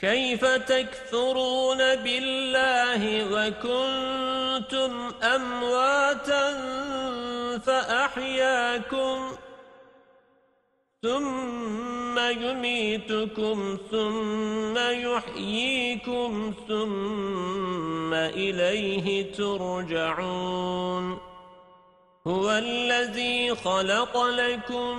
كيف تكثرون بالله وكنتم أمواتا فأحياكم ثم يميتكم ثم يحييكم ثم إليه ترجعون هو الذي خلق لكم